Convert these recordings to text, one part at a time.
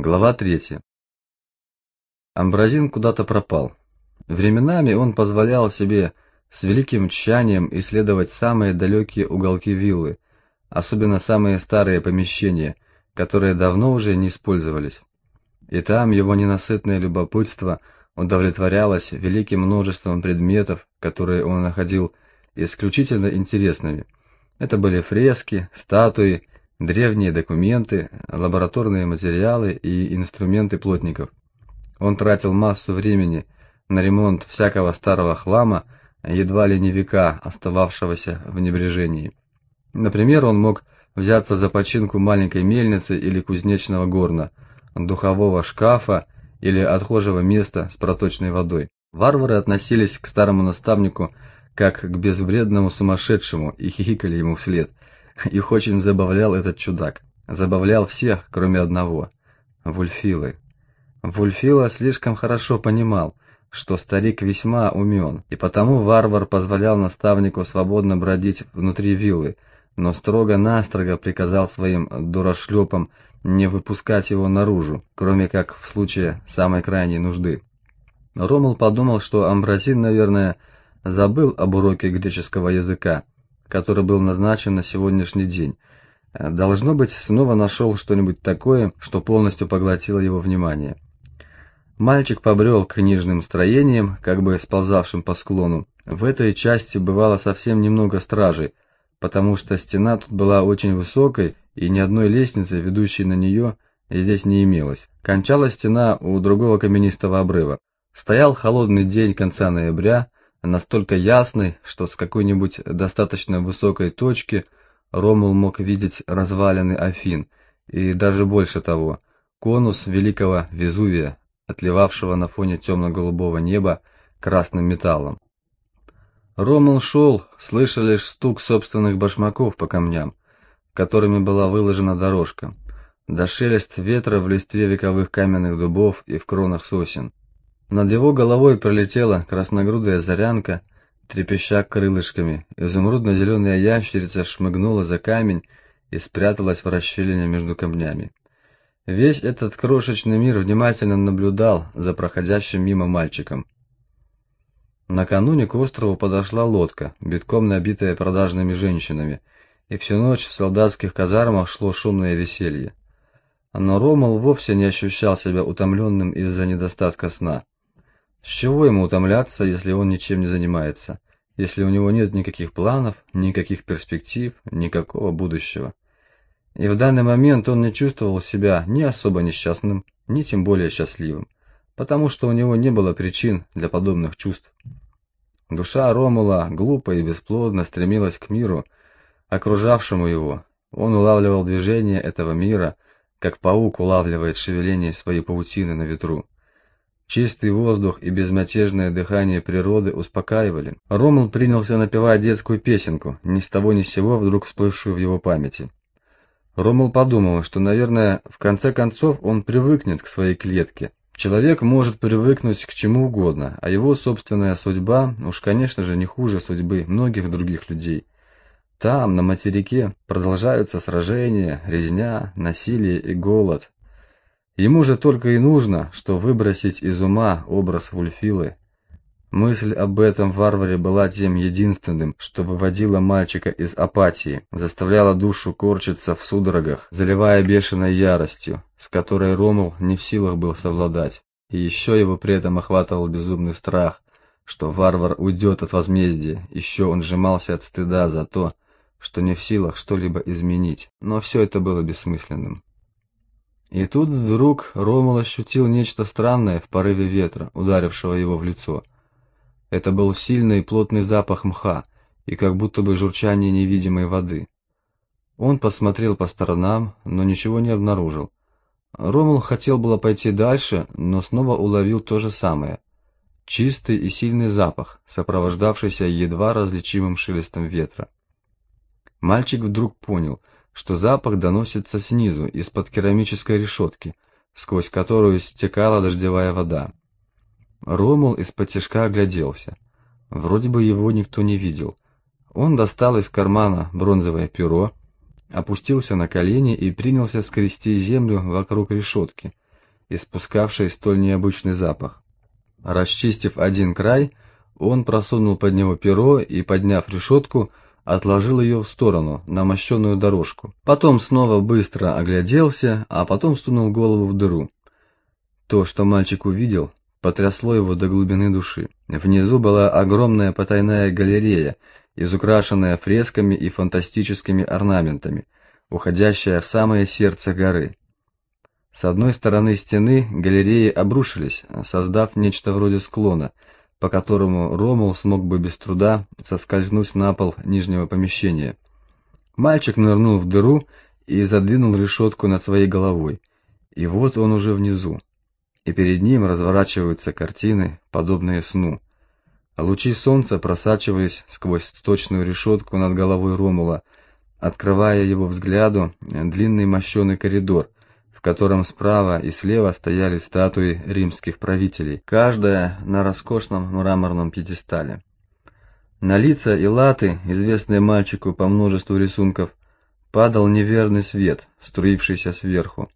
Глава 3. Амбразин куда-то пропал. Временами он позволял себе с великим тщанием исследовать самые далекие уголки виллы, особенно самые старые помещения, которые давно уже не использовались. И там его ненасытное любопытство удовлетворялось великим множеством предметов, которые он находил исключительно интересными. Это были фрески, статуи, древние документы, лабораторные материалы и инструменты плотников. Он тратил массу времени на ремонт всякого старого хлама, едва ли не века остававшегося в небрежении. Например, он мог взяться за починку маленькой мельницы или кузнечного горна, духового шкафа или отхожего места с проточной водой. Варвары относились к старому наставнику как к безвредному сумасшедшему и хихикали ему вслед – их очень забавлял этот чудак. Забавлял всех, кроме одного Вульфилы. Вульфила слишком хорошо понимал, что старик весьма умен, и потому варвар позволял наставнику свободно бродить внутри виллы, но строго-настрого приказал своим дурашлепам не выпускать его наружу, кроме как в случае самой крайней нужды. Ромул подумал, что Амбразин, наверное, забыл об уроке греческого языка, который был назначен на сегодняшний день. Э, должно быть, снова нашел что-нибудь такое, что полностью поглотило его внимание. Мальчик побрел к книжным строениям, как бы сползавшим по склону. В этой части бывало совсем немного стражей, потому что стена тут была очень высокой, и ни одной лестницы, ведущей на нее, здесь не имелось. Кончалась стена у другого каменистого обрыва. Стоял холодный день конца ноября, настолько ясный, что с какой-нибудь достаточно высокой точки Ромул мог видеть развалины Афин и даже больше того, конус великого Везувия, отливавшего на фоне темно-голубого неба красным металлом. Ромул шел, слыша лишь стук собственных башмаков по камням, которыми была выложена дорожка, да шелест ветра в листве вековых каменных дубов и в кронах сосен. Над его головой пролетела красногрудая зарянка, трепеща крылышками. Изумрудно-зеленая ящерица шмыгнула за камень и спряталась в расщелине между камнями. Весь этот крошечный мир внимательно наблюдал за проходящим мимо мальчиком. Накануне к острову подошла лодка, битком набитая продажными женщинами, и всю ночь в солдатских казармах шло шумное веселье. Но Ромал вовсе не ощущал себя утомленным из-за недостатка сна. С чего ему утомляться, если он ничем не занимается, если у него нет никаких планов, никаких перспектив, никакого будущего? И в данный момент он не чувствовал себя ни особо несчастным, ни тем более счастливым, потому что у него не было причин для подобных чувств. Душа Ромула глупо и бесплодно стремилась к миру, окружавшему его. Он улавливал движение этого мира, как паук улавливает шевеление своей паутины на ветру. Чистый воздух и безмятежное дыхание природы успокаивали. Ромул принялся напевать детскую песенку, ни с того ни с сего вдруг всплывшую в его памяти. Ромул подумал, что, наверное, в конце концов он привыкнет к своей клетке. Человек может привыкнуть к чему угодно, а его собственная судьба уж, конечно же, не хуже судьбы многих других людей. Там, на материке, продолжаются сражения, резня, насилие и голод, Ему же только и нужно, что выбросить из ума образ Вульфилы. Мысль об этом варваре была тем единственным, что выводило мальчика из апатии, заставляла душу корчиться в судорогах, заливая бешеной яростью, с которой Ромул не в силах был совладать. И еще его при этом охватывал безумный страх, что варвар уйдет от возмездия, еще он сжимался от стыда за то, что не в силах что-либо изменить. Но все это было бессмысленным. И тут вдруг Ромул ощутил нечто странное в порыве ветра, ударившего его в лицо. Это был сильный и плотный запах мха и как будто бы журчание невидимой воды. Он посмотрел по сторонам, но ничего не обнаружил. Ромул хотел было пойти дальше, но снова уловил то же самое. Чистый и сильный запах, сопровождавшийся едва различимым шелестом ветра. Мальчик вдруг понял — что запах доносится снизу, из-под керамической решетки, сквозь которую стекала дождевая вода. Ромул из-под тяжка огляделся. Вроде бы его никто не видел. Он достал из кармана бронзовое перо, опустился на колени и принялся скрести землю вокруг решетки, испускавшей столь необычный запах. Расчистив один край, он просунул под него перо и, подняв решетку, отложил ее в сторону, на мощенную дорожку. Потом снова быстро огляделся, а потом сунул голову в дыру. То, что мальчик увидел, потрясло его до глубины души. Внизу была огромная потайная галерея, изукрашенная фресками и фантастическими орнаментами, уходящая в самое сердце горы. С одной стороны стены галереи обрушились, создав нечто вроде склона, по которому Ромул смог бы без труда соскользнуть на пол нижнего помещения. Мальчик нырнул в дыру и задвинул решетку над своей головой. И вот он уже внизу. И перед ним разворачиваются картины, подобные сну. Лучи солнца просачивались сквозь сточную решетку над головой Ромула, открывая его взгляду длинный мощеный коридор, в котором справа и слева стояли статуи римских правителей, каждая на роскошном мраморном пьедестале. На лица и латы, известные мальчику по множеству рисунков, падал неверный свет, струившийся сверху.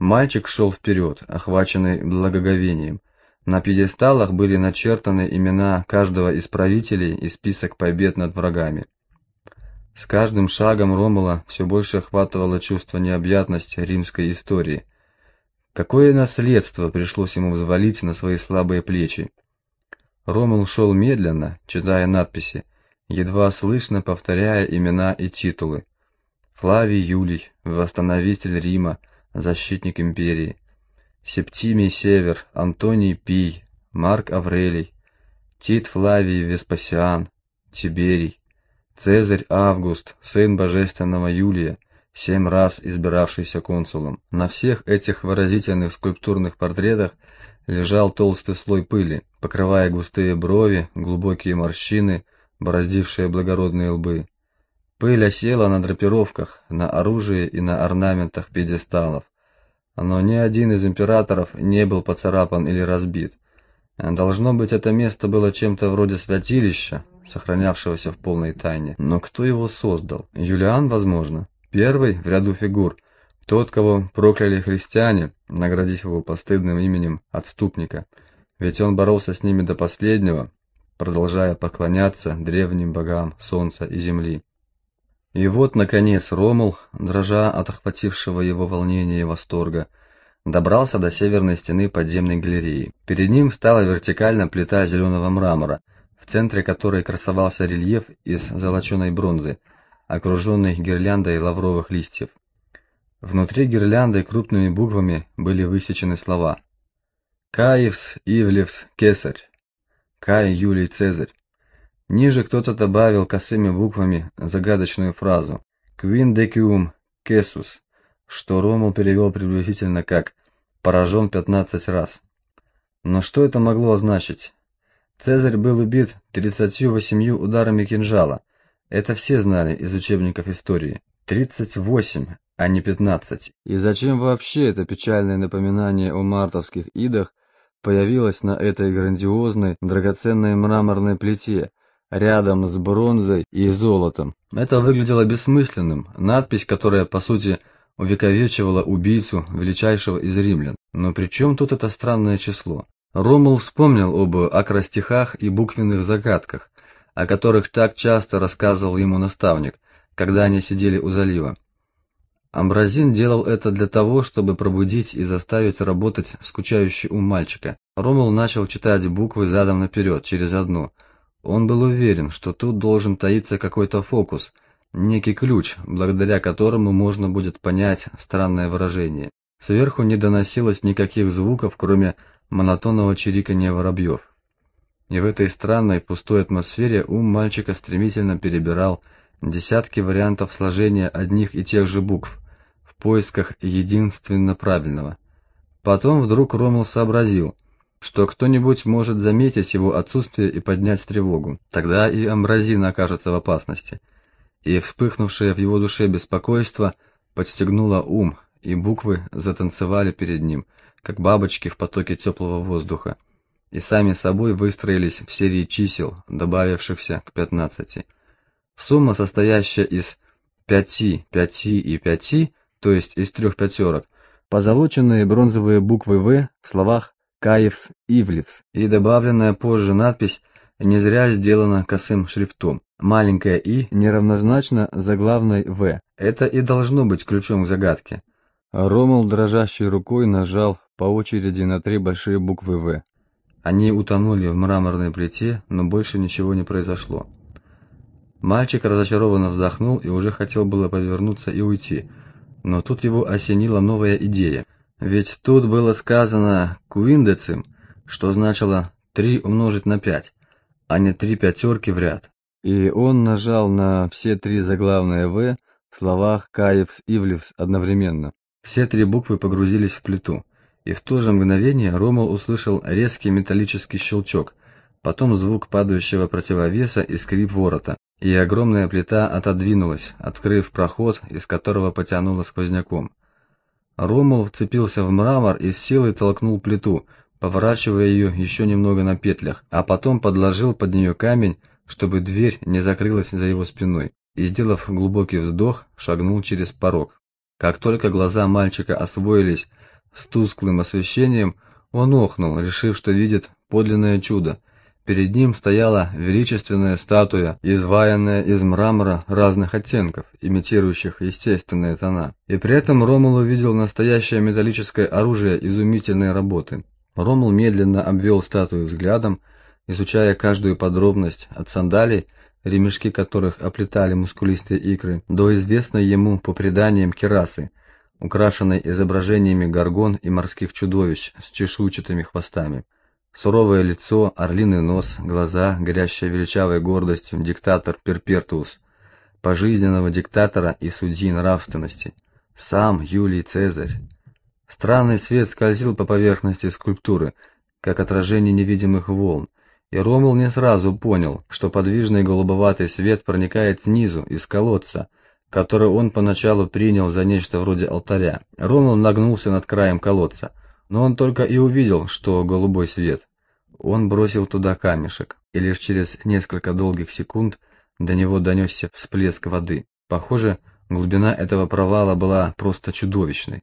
Мальчик шел вперед, охваченный благоговением. На пьедесталах были начертаны имена каждого из правителей и список побед над врагами. С каждым шагом Ромула все больше охватывало чувство необъятности римской истории. Какое наследство пришлось ему взвалить на свои слабые плечи. Ромул шел медленно, читая надписи, едва слышно повторяя имена и титулы. Флавий Юлий, восстановитель Рима, защитник империи. Септимий Север, Антоний Пий, Марк Аврелий, Тит Флавий Веспасиан, Тиберий. Цезарь Август, сын божественного Юлия, семь раз избиравшийся консулом. На всех этих выразительных скульптурных портретах лежал толстый слой пыли, покрывая густые брови, глубокие морщины, бороздившие благородные лбы. Пыль осела на драпировках, на оружии и на орнаментах пьедесталов. Но ни один из императоров не был поцарапан или разбит. Должно быть, это место было чем-то вроде святилища, сохранявшегося в полной тайне. Но кто его создал? Юлиан, возможно. Первый в ряду фигур. Тот, кого прокляли христиане, наградив его постыдным именем отступника. Ведь он боролся с ними до последнего, продолжая поклоняться древним богам солнца и земли. И вот, наконец, Ромул, дрожа от охватившего его волнения и восторга, добрался до северной стены подземной галереи. Перед ним стала вертикально плита зеленого мрамора, в центре которой красовался рельеф из золоченой бронзы, окруженный гирляндой лавровых листьев. Внутри гирлянды крупными буквами были высечены слова: Каевс Ивлевс Кесарь, Кай Юлий Цезарь. Ниже кто-то добавил косыми буквами загадочную фразу Quin decium Кесус, что Ромул перевел приблизительно как «поражен пятнадцать раз». Но что это могло означать? Цезарь был убит 38 ударами кинжала. Это все знали из учебников истории. 38, а не 15. И зачем вообще это печальное напоминание о мартовских идах появилось на этой грандиозной, драгоценной мраморной плите, рядом с бронзой и золотом? Это выглядело бессмысленным. Надпись, которая, по сути, увековечивала убийцу величайшего из римлян. Но при чем тут это странное число? Ромул вспомнил об акростихах и буквенных загадках, о которых так часто рассказывал ему наставник, когда они сидели у залива. Амбразин делал это для того, чтобы пробудить и заставить работать скучающий ум мальчика. Ромул начал читать буквы задом наперед, через одну. Он был уверен, что тут должен таиться какой-то фокус, некий ключ, благодаря которому можно будет понять странное выражение. Сверху не доносилось никаких звуков, кроме монотонного чириканья воробьев. И в этой странной пустой атмосфере ум мальчика стремительно перебирал десятки вариантов сложения одних и тех же букв в поисках единственно правильного. Потом вдруг Ромул сообразил, что кто-нибудь может заметить его отсутствие и поднять тревогу. Тогда и Амбразина окажется в опасности. И вспыхнувшее в его душе беспокойство подстегнуло ум, и буквы затанцевали перед ним – как бабочки в потоке теплого воздуха, и сами собой выстроились в серии чисел, добавившихся к 15. Сумма, состоящая из 5, 5 и 5, то есть из трех пятерок, позолоченные бронзовые буквы «В» в словах «Каевс Ивлевс» и добавленная позже надпись не зря сделана косым шрифтом. Маленькая «и» неравнозначно заглавной «В». Это и должно быть ключом к загадке. Ромул дрожащей рукой нажал по очереди на три большие буквы «В». Они утонули в мраморной плите, но больше ничего не произошло. Мальчик разочарованно вздохнул и уже хотел было повернуться и уйти, но тут его осенила новая идея. Ведь тут было сказано «куиндецим», что значило «три умножить на пять», а не «три пятерки в ряд». И он нажал на все три заглавные «В» в словах «Каевс» «Ивлевс» одновременно. Все три буквы погрузились в плиту. И в то же мгновение Ромул услышал резкий металлический щелчок, потом звук падающего противовеса и скрип ворота, и огромная плита отодвинулась, открыв проход, из которого потянуло сквозняком. Ромул вцепился в мрамор и с силой толкнул плиту, поворачивая ее еще немного на петлях, а потом подложил под нее камень, чтобы дверь не закрылась за его спиной, и, сделав глубокий вздох, шагнул через порог. Как только глаза мальчика освоились с тусклым освещением он охнул, решив, что видит подлинное чудо. Перед ним стояла величественная статуя, изваянная из мрамора разных оттенков, имитирующих естественные тона. И при этом Ромул увидел настоящее металлическое оружие изумительной работы. Ромул медленно обвел статую взглядом, изучая каждую подробность от сандалий, ремешки которых оплетали мускулистые икры, до известной ему по преданиям керасы – украшенной изображениями горгон и морских чудовищ с чешуйчатыми хвостами. Суровое лицо, орлиный нос, глаза, горящая величавой гордостью диктатор Перпертуус, пожизненного диктатора и судьи нравственности, сам Юлий Цезарь. Странный свет скользил по поверхности скульптуры, как отражение невидимых волн, и Ромул не сразу понял, что подвижный голубоватый свет проникает снизу, из колодца, который он поначалу принял за нечто вроде алтаря. Ромул нагнулся над краем колодца, но он только и увидел, что голубой свет. Он бросил туда камешек, и лишь через несколько долгих секунд до него донесся всплеск воды. Похоже, глубина этого провала была просто чудовищной.